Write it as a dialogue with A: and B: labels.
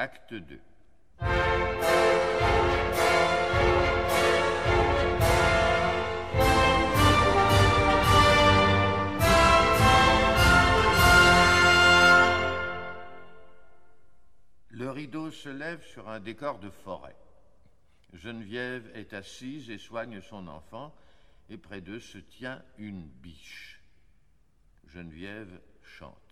A: Acte 2. Le rideau se lève sur un décor de forêt. Geneviève est assise et soigne son enfant, et près d'eux se tient une biche. Geneviève chante.